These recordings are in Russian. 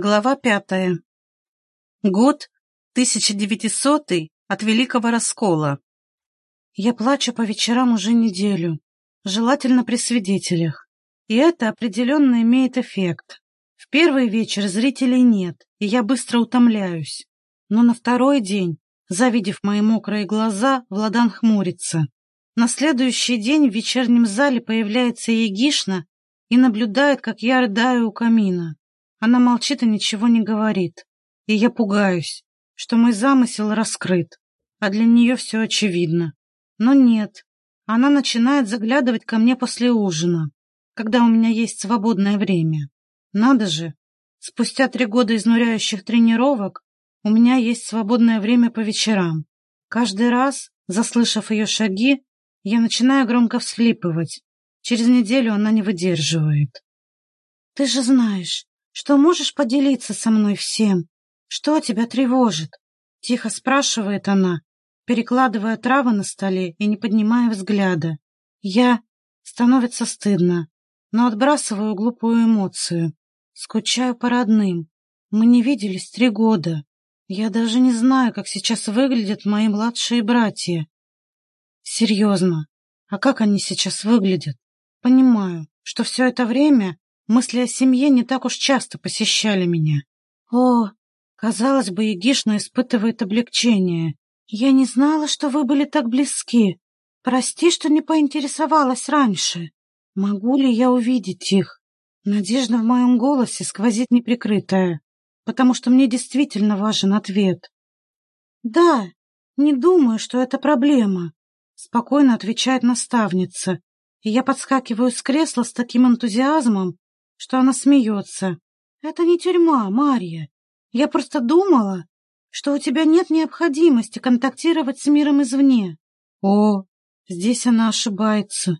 Глава пятая. Год 1900 от Великого Раскола. Я плачу по вечерам уже неделю, желательно при свидетелях. И это определенно имеет эффект. В первый вечер зрителей нет, и я быстро утомляюсь. Но на второй день, завидев мои мокрые глаза, Владан хмурится. На следующий день в вечернем зале появляется Егишна и наблюдает, как я рыдаю у камина. Она молчит и ничего не говорит. И я пугаюсь, что мой замысел раскрыт, а для нее все очевидно. Но нет, она начинает заглядывать ко мне после ужина, когда у меня есть свободное время. Надо же, спустя три года изнуряющих тренировок у меня есть свободное время по вечерам. Каждый раз, заслышав ее шаги, я начинаю громко всхлипывать. Через неделю она не выдерживает. «Ты же знаешь, что можешь поделиться со мной всем? Что тебя тревожит? Тихо спрашивает она, перекладывая травы на столе и не поднимая взгляда. Я... Становится стыдно, но отбрасываю глупую эмоцию. Скучаю по родным. Мы не виделись три года. Я даже не знаю, как сейчас выглядят мои младшие братья. Серьезно, а как они сейчас выглядят? Понимаю, что все это время Мысли о семье не так уж часто посещали меня. О, казалось бы, Егишна испытывает облегчение. Я не знала, что вы были так близки. Прости, что не поинтересовалась раньше. Могу ли я увидеть их? Надежда в моем голосе сквозит неприкрытая, потому что мне действительно важен ответ. Да, не думаю, что это проблема, спокойно отвечает наставница, и я подскакиваю с кресла с таким энтузиазмом, что она смеется. «Это не тюрьма, Марья. Я просто думала, что у тебя нет необходимости контактировать с миром извне». «О, здесь она ошибается.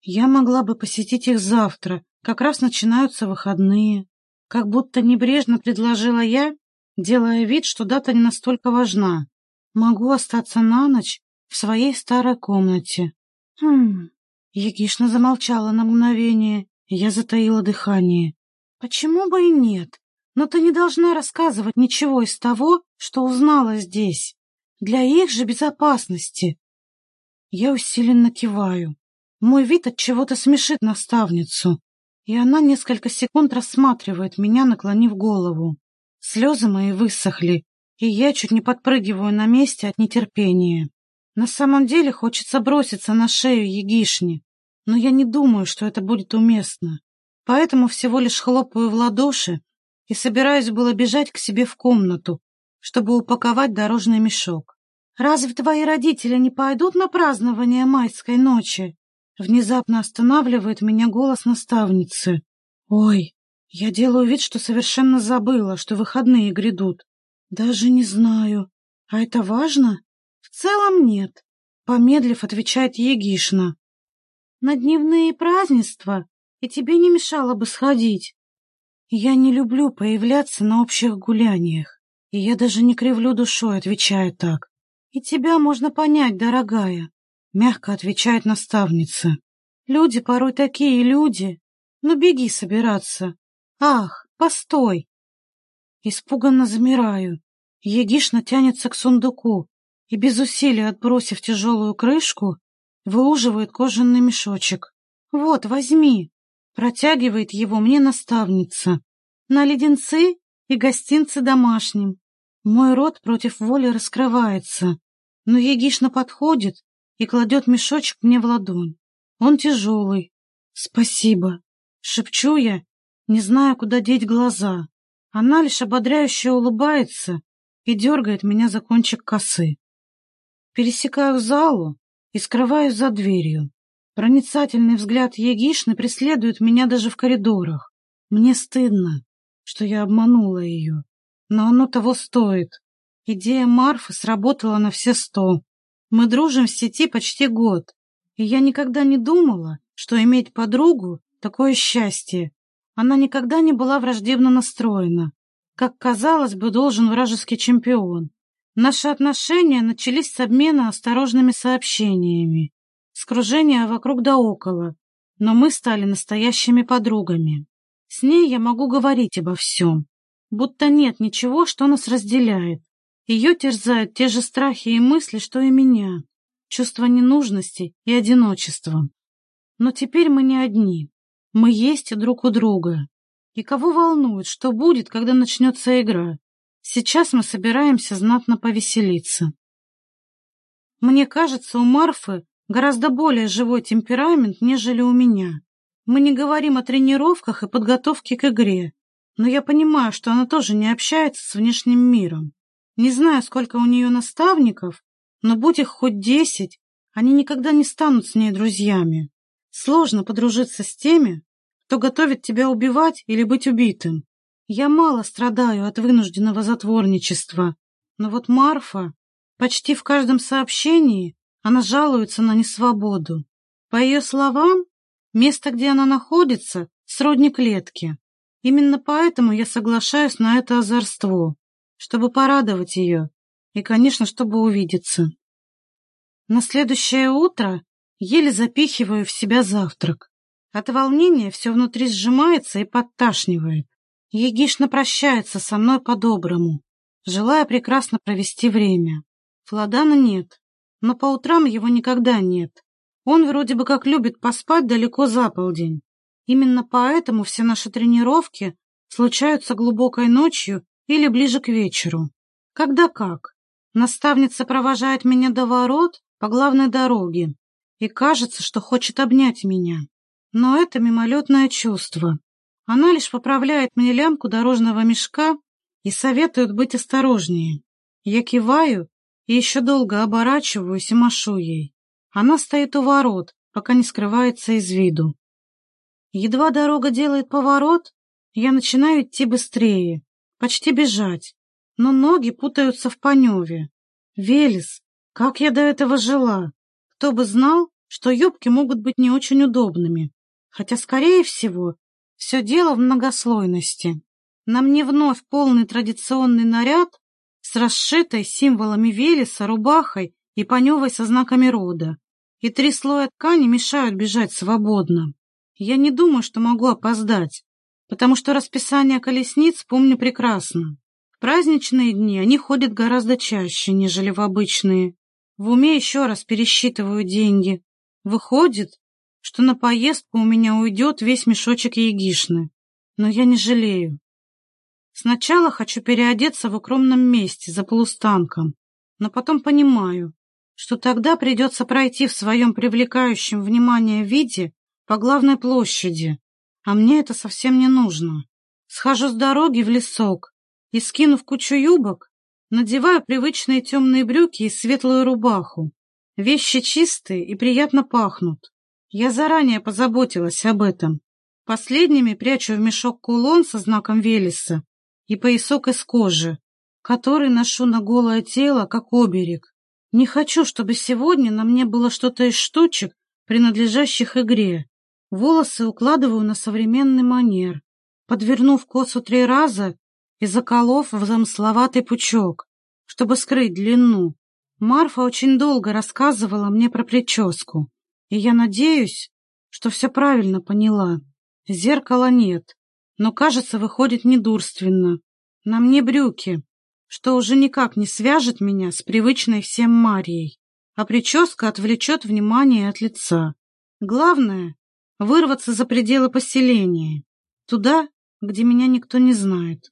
Я могла бы посетить их завтра, как раз начинаются выходные. Как будто небрежно предложила я, делая вид, что дата не настолько важна. Могу остаться на ночь в своей старой комнате». «Хм...» Егишна замолчала на мгновение, я затаила дыхание. Почему бы и нет? Но ты не должна рассказывать ничего из того, что узнала здесь. Для их же безопасности. Я усиленно киваю. Мой вид от чего-то смешит наставницу, и она несколько секунд рассматривает меня, наклонив голову. Слезы мои высохли, и я чуть не подпрыгиваю на месте от нетерпения. На самом деле хочется броситься на шею Егишни, но я не думаю, что это будет уместно. Поэтому всего лишь хлопаю в ладоши и собираюсь было бежать к себе в комнату, чтобы упаковать дорожный мешок. «Разве твои родители не пойдут на празднование майской ночи?» Внезапно останавливает меня голос наставницы. «Ой, я делаю вид, что совершенно забыла, что выходные грядут. Даже не знаю. А это важно?» «В целом нет», — помедлив, отвечает Егишна на дневные празднества, и тебе не мешало бы сходить. Я не люблю появляться на общих гуляниях, и я даже не кривлю душой, отвечаю так. И тебя можно понять, дорогая, мягко отвечает наставница. Люди порой такие люди. Ну, беги собираться. Ах, постой. Испуганно замираю. Егишна тянется к сундуку и, без усилия отбросив тяжелую крышку, выуживает кожаный мешочек. «Вот, возьми!» Протягивает его мне наставница. На леденцы и гостинцы домашним. Мой рот против воли раскрывается, но Егишна подходит и кладет мешочек мне в ладонь. Он тяжелый. «Спасибо!» Шепчу я, не зная, куда деть глаза. Она лишь ободряюще улыбается и дергает меня за кончик косы. Пересекаю залу и скрываюсь за дверью. Проницательный взгляд Егишны преследует меня даже в коридорах. Мне стыдно, что я обманула ее, но оно того стоит. Идея Марфы сработала на все сто. Мы дружим в сети почти год, и я никогда не думала, что иметь подругу — такое счастье. Она никогда не была враждебно настроена, как, казалось бы, должен вражеский чемпион. Наши отношения начались с обмена осторожными сообщениями, с кружения вокруг да около, но мы стали настоящими подругами. С ней я могу говорить обо всем, будто нет ничего, что нас разделяет. Ее терзают те же страхи и мысли, что и меня, чувство ненужности и одиночества. Но теперь мы не одни, мы есть друг у друга. И кого волнует, что будет, когда начнется игра? Сейчас мы собираемся знатно повеселиться. Мне кажется, у Марфы гораздо более живой темперамент, нежели у меня. Мы не говорим о тренировках и подготовке к игре, но я понимаю, что она тоже не общается с внешним миром. Не знаю, сколько у нее наставников, но будь их хоть десять, они никогда не станут с ней друзьями. Сложно подружиться с теми, кто готовит тебя убивать или быть убитым. Я мало страдаю от вынужденного затворничества, но вот Марфа, почти в каждом сообщении она жалуется на несвободу. По ее словам, место, где она находится, сродни клетки. Именно поэтому я соглашаюсь на это озорство, чтобы порадовать ее и, конечно, чтобы увидеться. На следующее утро еле запихиваю в себя завтрак. От волнения все внутри сжимается и подташнивает. Егишна прощается со мной по-доброму, желая прекрасно провести время. Фладана нет, но по утрам его никогда нет. Он вроде бы как любит поспать далеко за полдень. Именно поэтому все наши тренировки случаются глубокой ночью или ближе к вечеру. Когда как. Наставница провожает меня до ворот по главной дороге и кажется, что хочет обнять меня. Но это мимолетное чувство. Она лишь поправляет мне лямку дорожного мешка и советует быть осторожнее. Я киваю и еще долго оборачиваюсь и машу ей. Она стоит у ворот, пока не скрывается из виду. Едва дорога делает поворот, я начинаю идти быстрее, почти бежать, но ноги путаются в паневе. Велес, как я до этого жила! Кто бы знал, что юбки могут быть не очень удобными. Хотя, скорее всего, все дело в многослойности. На мне вновь полный традиционный наряд с расшитой символами Велеса, рубахой и паневой со знаками рода. И три слоя ткани мешают бежать свободно. Я не думаю, что могу опоздать, потому что расписание колесниц помню прекрасно. В праздничные дни они ходят гораздо чаще, нежели в обычные. В уме еще раз пересчитываю деньги. Выходит, что на поездку у меня уйдет весь мешочек ягишны. Но я не жалею. Сначала хочу переодеться в укромном месте, за полустанком, но потом понимаю, что тогда придется пройти в своем привлекающем внимание виде по главной площади, а мне это совсем не нужно. Схожу с дороги в лесок и, скинув кучу юбок, надеваю привычные темные брюки и светлую рубаху. Вещи чистые и приятно пахнут. Я заранее позаботилась об этом. Последними прячу в мешок кулон со знаком Велеса и поясок из кожи, который ношу на голое тело, как оберег. Не хочу, чтобы сегодня на мне было что-то из штучек, принадлежащих игре. Волосы укладываю на современный манер, подвернув косу три раза и заколов в замысловатый пучок, чтобы скрыть длину. Марфа очень долго рассказывала мне про прическу. И я надеюсь, что все правильно поняла. Зеркала нет, но, кажется, выходит недурственно. На мне брюки, что уже никак не свяжет меня с привычной всем Марией, а прическа отвлечет внимание от лица. Главное — вырваться за пределы поселения, туда, где меня никто не знает.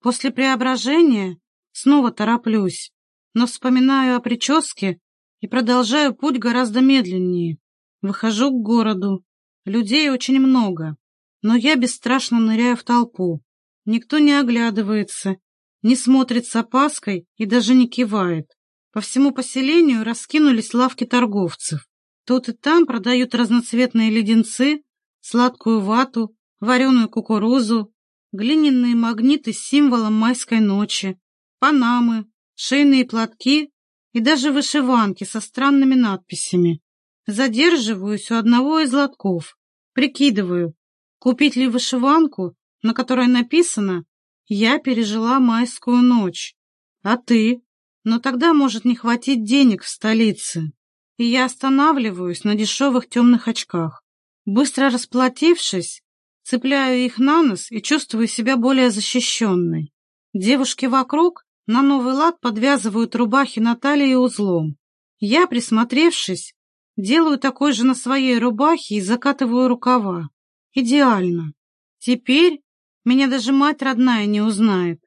После преображения снова тороплюсь, но вспоминаю о прическе и продолжаю путь гораздо медленнее. Выхожу к городу. Людей очень много, но я бесстрашно ныряю в толпу. Никто не оглядывается, не смотрит с опаской и даже не кивает. По всему поселению раскинулись лавки торговцев. Тут и там продают разноцветные леденцы, сладкую вату, вареную кукурузу, глиняные магниты с символом майской ночи, панамы, шейные платки и даже вышиванки со странными надписями. Задерживаюсь у одного из лотков, прикидываю, купить ли вышиванку, на которой написано «Я пережила майскую ночь». А ты? Но тогда может не хватить денег в столице. И я останавливаюсь на дешевых темных очках. Быстро расплатившись, цепляю их на нос и чувствую себя более защищенной. Девушки вокруг на новый лад подвязывают рубахи на талии узлом. Я, присмотревшись, делаю такой же на своей рубахе и закатываю рукава. Идеально. Теперь меня даже мать родная не узнает.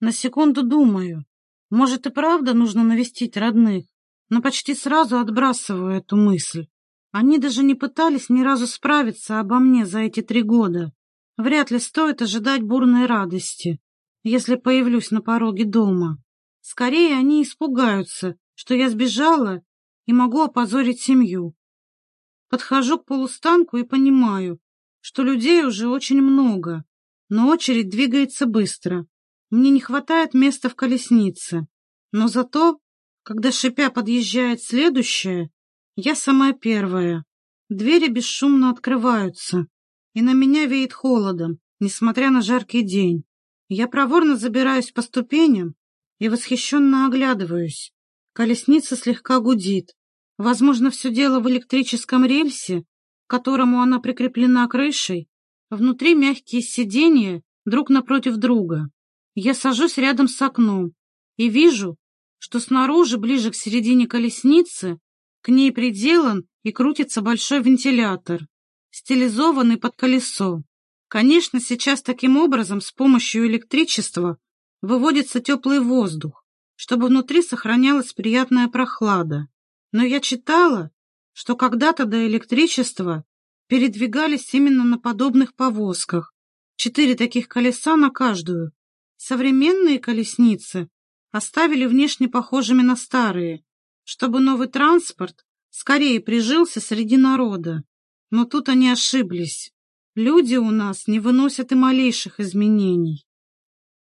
На секунду думаю, может и правда нужно навестить родных, но почти сразу отбрасываю эту мысль. Они даже не пытались ни разу справиться обо мне за эти три года. Вряд ли стоит ожидать бурной радости, если появлюсь на пороге дома. Скорее они испугаются, что я сбежала и могу опозорить семью. Подхожу к полустанку и понимаю, что людей уже очень много, но очередь двигается быстро. Мне не хватает места в колеснице, но зато, когда шипя подъезжает следующая, я самая первая. Двери бесшумно открываются, и на меня веет холодом, несмотря на жаркий день. Я проворно забираюсь по ступеням и восхищенно оглядываюсь. Колесница слегка гудит. Возможно, все дело в электрическом рельсе, к которому она прикреплена крышей. Внутри мягкие сиденья друг напротив друга. Я сажусь рядом с окном и вижу, что снаружи, ближе к середине колесницы, к ней приделан и крутится большой вентилятор, стилизованный под колесо. Конечно, сейчас таким образом с помощью электричества выводится теплый воздух, чтобы внутри сохранялась приятная прохлада. Но я читала, что когда-то до электричества передвигались именно на подобных повозках, четыре таких колеса на каждую, Современные колесницы оставили внешне похожими на старые, чтобы новый транспорт скорее прижился среди народа. Но тут они ошиблись. Люди у нас не выносят и малейших изменений.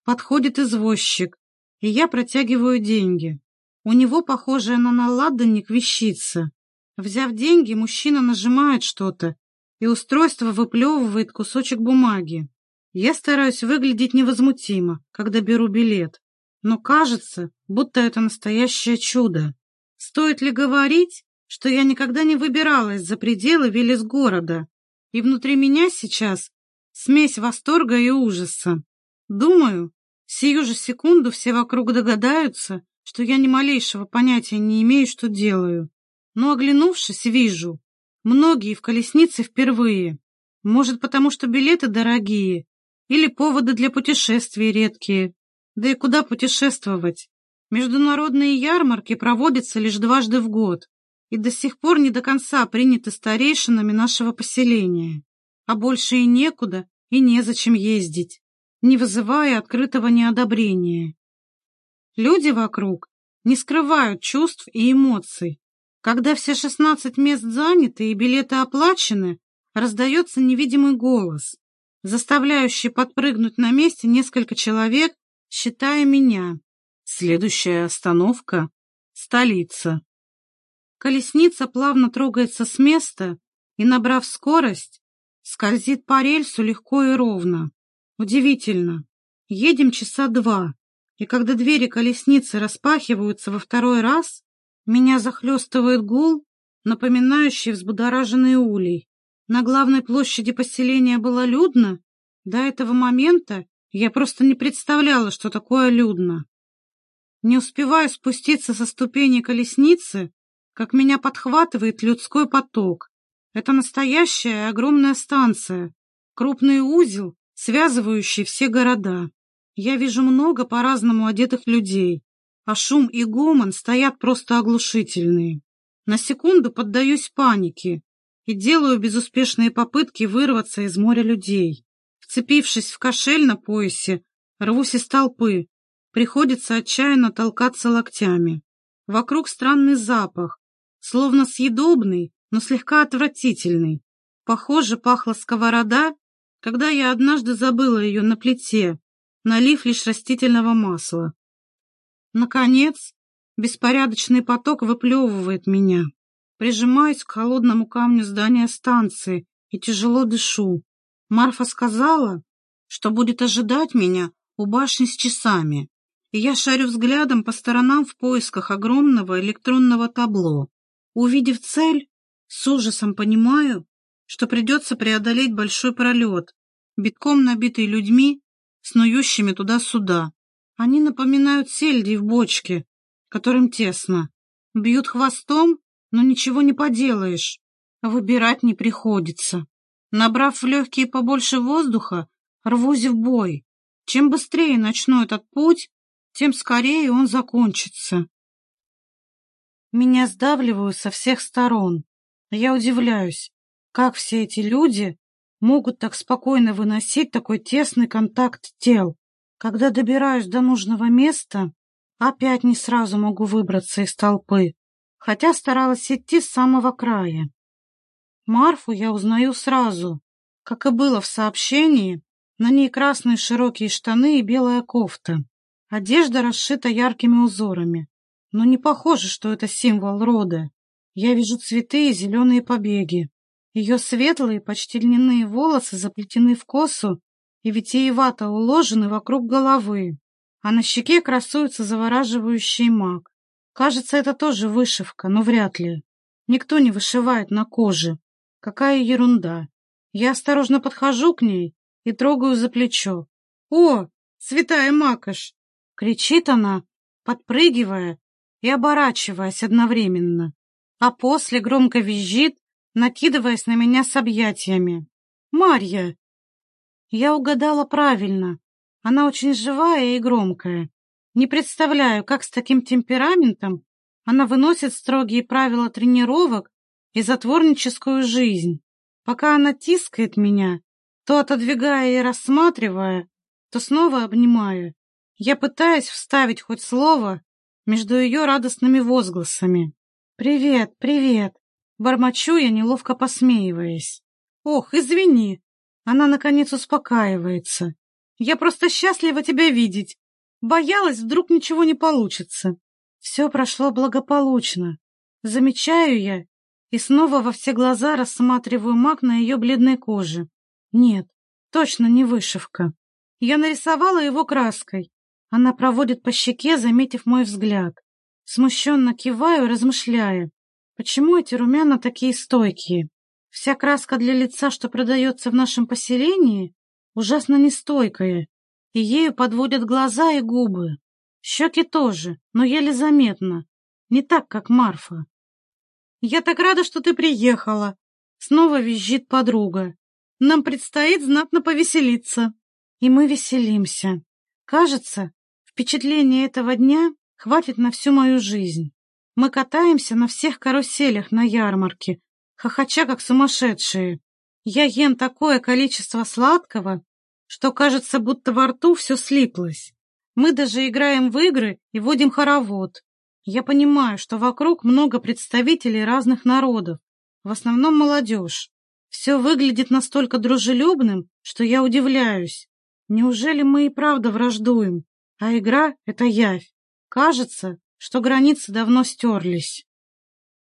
Подходит извозчик, и я протягиваю деньги. У него похожая на наладанник вещица. Взяв деньги, мужчина нажимает что-то, и устройство выплевывает кусочек бумаги. Я стараюсь выглядеть невозмутимо, когда беру билет, но кажется, будто это настоящее чудо. Стоит ли говорить, что я никогда не выбиралась за пределы Велес города, и внутри меня сейчас смесь восторга и ужаса. Думаю, сию же секунду все вокруг догадаются, что я ни малейшего понятия не имею, что делаю. Но, оглянувшись, вижу, многие в колеснице впервые. Может, потому что билеты дорогие, или поводы для путешествий редкие. Да и куда путешествовать? Международные ярмарки проводятся лишь дважды в год и до сих пор не до конца приняты старейшинами нашего поселения. А больше и некуда, и незачем ездить, не вызывая открытого неодобрения. Люди вокруг не скрывают чувств и эмоций. Когда все шестнадцать мест заняты и билеты оплачены, раздается невидимый голос заставляющий подпрыгнуть на месте несколько человек, считая меня. Следующая остановка — столица. Колесница плавно трогается с места и, набрав скорость, скользит по рельсу легко и ровно. Удивительно. Едем часа два, и когда двери колесницы распахиваются во второй раз, меня захлестывает гул, напоминающий взбудораженный улей. На главной площади поселения было людно. До этого момента я просто не представляла, что такое людно. Не успеваю спуститься со ступени колесницы, как меня подхватывает людской поток. Это настоящая огромная станция, крупный узел, связывающий все города. Я вижу много по-разному одетых людей, а шум и гомон стоят просто оглушительные. На секунду поддаюсь панике, и делаю безуспешные попытки вырваться из моря людей. Вцепившись в кошель на поясе, рвусь из толпы. Приходится отчаянно толкаться локтями. Вокруг странный запах, словно съедобный, но слегка отвратительный. Похоже, пахла сковорода, когда я однажды забыла ее на плите, налив лишь растительного масла. Наконец, беспорядочный поток выплевывает меня. Прижимаюсь к холодному камню здания станции и тяжело дышу. Марфа сказала, что будет ожидать меня у башни с часами, и я шарю взглядом по сторонам в поисках огромного электронного табло. Увидев цель, с ужасом понимаю, что придется преодолеть большой пролет, битком набитый людьми, снующими туда-сюда. Они напоминают сельди в бочке, которым тесно. Бьют хвостом, но ничего не поделаешь. Выбирать не приходится. Набрав в легкие побольше воздуха, рвусь в бой. Чем быстрее начну этот путь, тем скорее он закончится. Меня сдавливают со всех сторон. Я удивляюсь, как все эти люди могут так спокойно выносить такой тесный контакт тел. Когда добираюсь до нужного места, опять не сразу могу выбраться из толпы, хотя старалась идти с самого края. Марфу я узнаю сразу, как и было в сообщении, на ней красные широкие штаны и белая кофта. Одежда расшита яркими узорами, но не похоже, что это символ рода. Я вижу цветы и зеленые побеги. Ее светлые, почти льняные волосы заплетены в косу и витиевато уложены вокруг головы, а на щеке красуется завораживающий маг. Кажется, это тоже вышивка, но вряд ли. Никто не вышивает на коже. Какая ерунда. Я осторожно подхожу к ней и трогаю за плечо. «О, святая Макаш!» — кричит она, подпрыгивая и оборачиваясь одновременно, а после громко визжит, накидываясь на меня с объятиями. «Марья!» Я угадала правильно. Она очень живая и громкая. Не представляю, как с таким темпераментом она выносит строгие правила тренировок и затворническую жизнь. Пока она тискает меня, то отодвигая и рассматривая, то снова обнимая, я пытаюсь вставить хоть слово между ее радостными возгласами. «Привет, привет!» Бормочу я, неловко посмеиваясь. «Ох, извини!» Она, наконец, успокаивается. «Я просто счастлива тебя видеть. Боялась, вдруг ничего не получится. Все прошло благополучно. Замечаю я и снова во все глаза рассматриваю маг на ее бледной коже. Нет, точно не вышивка. Я нарисовала его краской. Она проводит по щеке, заметив мой взгляд. Смущенно киваю, размышляя, почему эти румяна такие стойкие. Вся краска для лица, что продается в нашем поселении, ужасно нестойкая, и ею подводят глаза и губы. Щеки тоже, но еле заметно, не так, как Марфа. «Я так рада, что ты приехала!» Снова визжит подруга. «Нам предстоит знатно повеселиться!» И мы веселимся. Кажется, впечатление этого дня хватит на всю мою жизнь. Мы катаемся на всех каруселях на ярмарке, хохоча как сумасшедшие. Я ем такое количество сладкого, что кажется, будто во рту все слиплось. Мы даже играем в игры и водим хоровод. Я понимаю, что вокруг много представителей разных народов, в основном молодежь. Все выглядит настолько дружелюбным, что я удивляюсь. Неужели мы и правда враждуем, а игра — это явь? Кажется, что границы давно стерлись.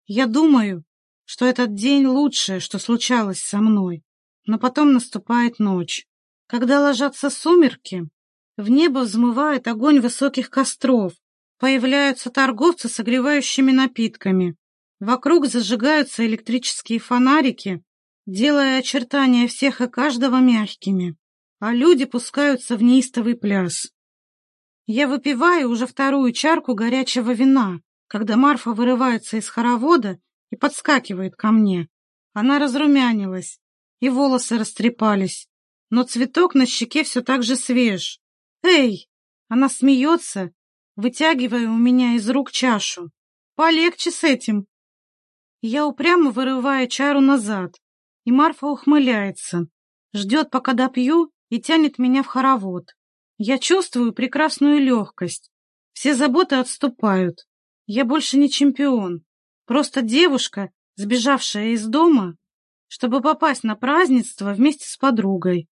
Я думаю, что этот день лучшее, что случалось со мной. Но потом наступает ночь. Когда ложатся сумерки, в небо взмывает огонь высоких костров, появляются торговцы с согревающими напитками. Вокруг зажигаются электрические фонарики, делая очертания всех и каждого мягкими, а люди пускаются в неистовый пляс. Я выпиваю уже вторую чарку горячего вина, когда Марфа вырывается из хоровода и подскакивает ко мне. Она разрумянилась, и волосы растрепались, но цветок на щеке все так же свеж. «Эй!» Она смеется, вытягивая у меня из рук чашу. «Полегче с этим!» Я упрямо вырываю чару назад, и Марфа ухмыляется, ждет, пока допью, и тянет меня в хоровод. Я чувствую прекрасную легкость. Все заботы отступают. Я больше не чемпион. Просто девушка, сбежавшая из дома, чтобы попасть на празднество вместе с подругой.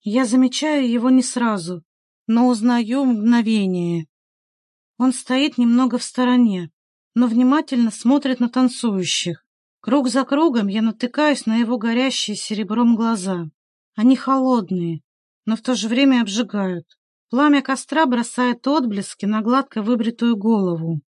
Я замечаю его не сразу, но узнаю мгновение. Он стоит немного в стороне, но внимательно смотрит на танцующих. Круг за кругом я натыкаюсь на его горящие серебром глаза. Они холодные, но в то же время обжигают. Пламя костра бросает отблески на гладко выбритую голову.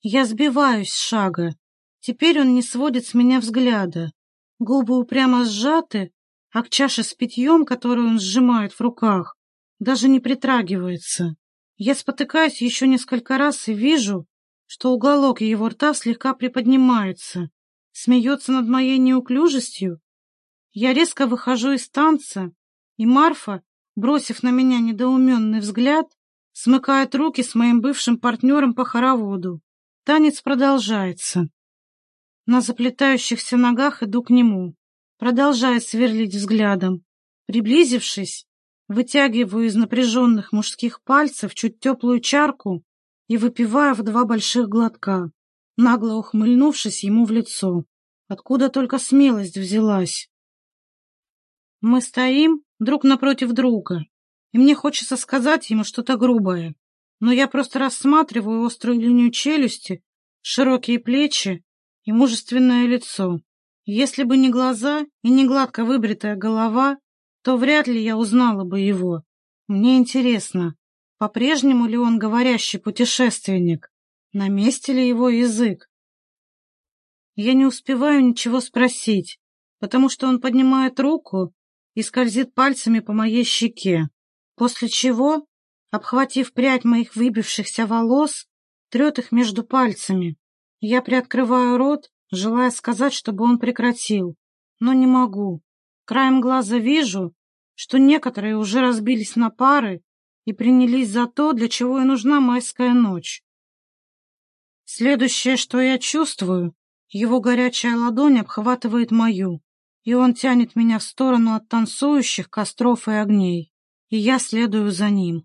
Я сбиваюсь с шага. Теперь он не сводит с меня взгляда. Губы упрямо сжаты, а к чаше с питьем, которую он сжимает в руках, даже не притрагивается. Я спотыкаюсь еще несколько раз и вижу, что уголок его рта слегка приподнимается, смеется над моей неуклюжестью. Я резко выхожу из танца, и Марфа, бросив на меня недоуменный взгляд, смыкает руки с моим бывшим партнером по хороводу. Танец продолжается. На заплетающихся ногах иду к нему, продолжая сверлить взглядом. Приблизившись, вытягиваю из напряженных мужских пальцев чуть теплую чарку и выпиваю в два больших глотка, нагло ухмыльнувшись ему в лицо. Откуда только смелость взялась. Мы стоим друг напротив друга, и мне хочется сказать ему что-то грубое, но я просто рассматриваю острую линию челюсти, широкие плечи и мужественное лицо. Если бы не глаза и не гладко выбритая голова, то вряд ли я узнала бы его. Мне интересно, по-прежнему ли он говорящий путешественник, на месте ли его язык. Я не успеваю ничего спросить, потому что он поднимает руку и скользит пальцами по моей щеке, после чего, обхватив прядь моих выбившихся волос, трет их между пальцами. Я приоткрываю рот, желая сказать, чтобы он прекратил, но не могу. Краем глаза вижу, что некоторые уже разбились на пары и принялись за то, для чего и нужна майская ночь. Следующее, что я чувствую, его горячая ладонь обхватывает мою, и он тянет меня в сторону от танцующих костров и огней, и я следую за ним.